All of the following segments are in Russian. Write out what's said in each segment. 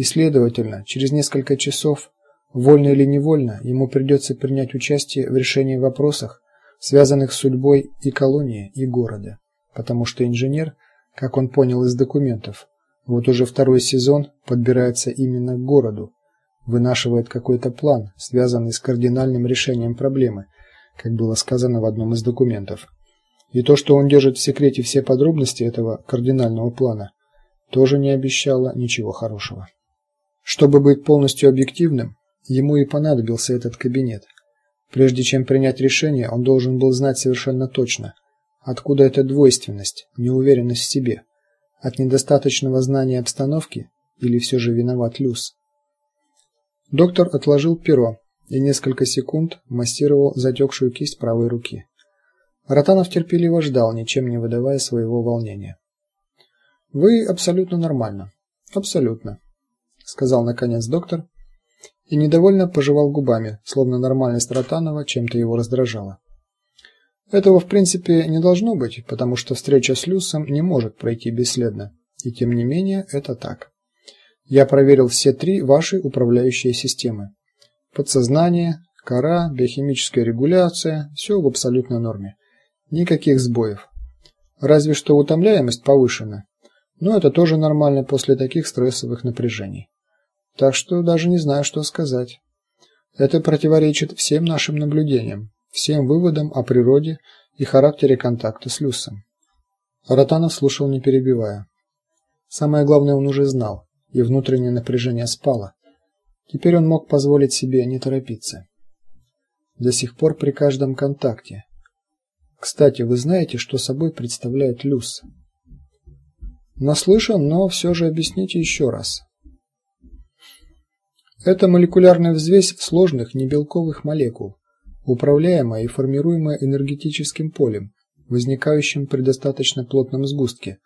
и, следовательно, через несколько часов, вольно или невольно, ему придется принять участие в решении вопросов, связанных с судьбой и колонии, и города, потому что инженер, как он понял из документов, вот уже второй сезон подбирается именно к городу, вынашивает какой-то план, связанный с кардинальным решением проблемы, как было сказано в одном из документов. И то, что он держит в секрете все подробности этого кардинального плана, тоже не обещало ничего хорошего. Чтобы быть полностью объективным, ему и понадобился этот кабинет. Прежде чем принять решение, он должен был знать совершенно точно, откуда эта двойственность, неуверенность в себе, от недостаточного знания обстановки или все же виноват Люс. Доктор отложил перо и несколько секунд массировал затекшую кисть правой руки. Ротанов терпеливо ждал, ничем не выдавая своего волнения. Вы абсолютно нормально. Абсолютно, сказал наконец доктор и недовольно пожевал губами, словно нормальность Ротанова чем-то его раздражала. Этого, в принципе, не должно быть, потому что встреча с Люсом не может пройти бесследно. И тем не менее, это так. Я проверил все три ваши управляющие системы. Подсознание, кора, биохимическая регуляция все в абсолютной норме. Никаких сбоев. Разве что утомляемость повышена. Но это тоже нормально после таких стрессовых напряжений. Так что даже не знаю, что сказать. Это противоречит всем нашим наблюдениям всем выводам о природе и характере контакта с Люсом. Ротанов слушал не перебивая. Самое главное он уже знал, и внутреннее напряжение спало. Теперь он мог позволить себе не торопиться. До сих пор при каждом контакте. Кстати, вы знаете, что собой представляет Люс? Наслышан, но все же объясните еще раз. Это молекулярная взвесь сложных небелковых молекул, управляемая и формируемая энергетическим полем, возникающим при достаточно плотном сгустке.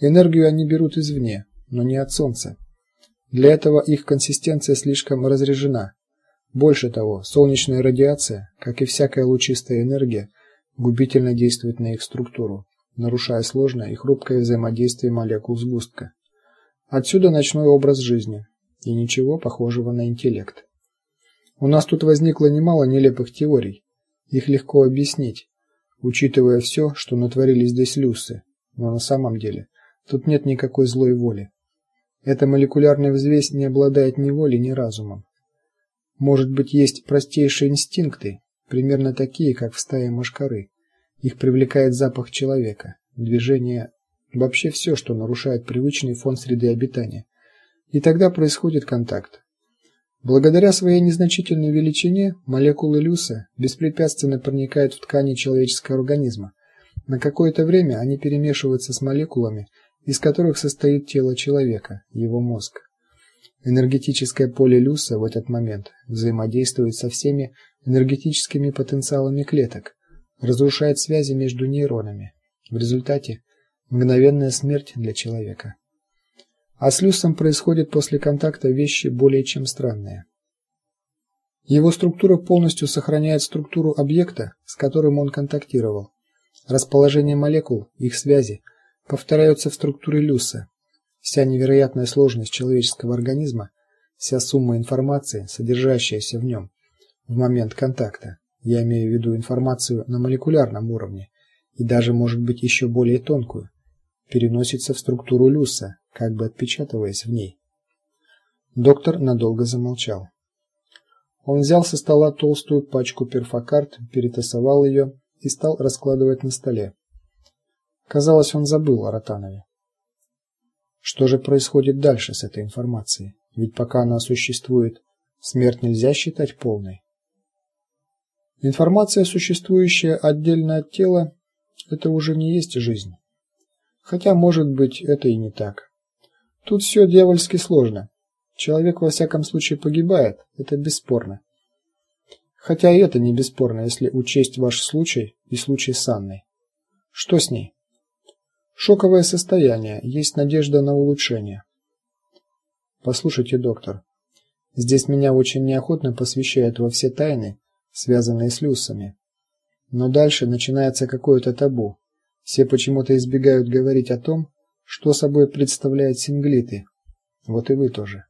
Энергию они берут извне, но не от солнца. Для этого их консистенция слишком разрежена. Больше того, солнечная радиация, как и всякая лучистая энергия, губительно действует на их структуру, нарушая сложное и хрупкое взаимодействие молекул сгустка. Отсюда ночной образ жизни и ничего похожего на интеллект. У нас тут возникло немало нелепых теорий. Их легко объяснить, учитывая все, что натворили здесь люсы. Но на самом деле тут нет никакой злой воли. Эта молекулярная взвесь не обладает ни волей, ни разумом. Может быть, есть простейшие инстинкты, примерно такие, как в стае мошкары. Их привлекает запах человека, движение, вообще все, что нарушает привычный фон среды обитания. И тогда происходит контакт. Благодаря своей незначительной величине молекулы люса беспрепятственно проникают в ткани человеческого организма. На какое-то время они перемешиваются с молекулами, из которых состоит тело человека, его мозг. Энергетическое поле люса в этот момент взаимодействует со всеми энергетическими потенциалами клеток, разрушает связи между нейронами. В результате мгновенная смерть для человека. А с люсом происходит после контакта вещи более чем странные. Его структура полностью сохраняет структуру объекта, с которым он контактировал. Расположение молекул, их связи повторяются в структуре люса. Вся невероятная сложность человеческого организма, вся сумма информации, содержащаяся в нем в момент контакта. Я имею в виду информацию на молекулярном уровне и даже, может быть, еще более тонкую, переносится в структуру люса, как бы отпечатываясь в ней. Доктор надолго замолчал. Он взял со стола толстую пачку перфокарт, перетасовал ее и стал раскладывать на столе. Казалось, он забыл о Ротанове. Что же происходит дальше с этой информацией? Ведь пока она существует, смерть нельзя считать полной. Информация, существующая отдельно от тела, это уже не есть жизнь. Хотя, может быть, это и не так. Тут все дьявольски сложно. Человек во всяком случае погибает, это бесспорно. Хотя и это не бесспорно, если учесть ваш случай и случай с Анной. Что с ней? Шоковое состояние, есть надежда на улучшение. Послушайте, доктор, здесь меня очень неохотно посвящают во все тайны, связанные с люсами. Но дальше начинается какое-то табу. Все почему-то избегают говорить о том, что собой представляют синглиты. Вот и вы тоже.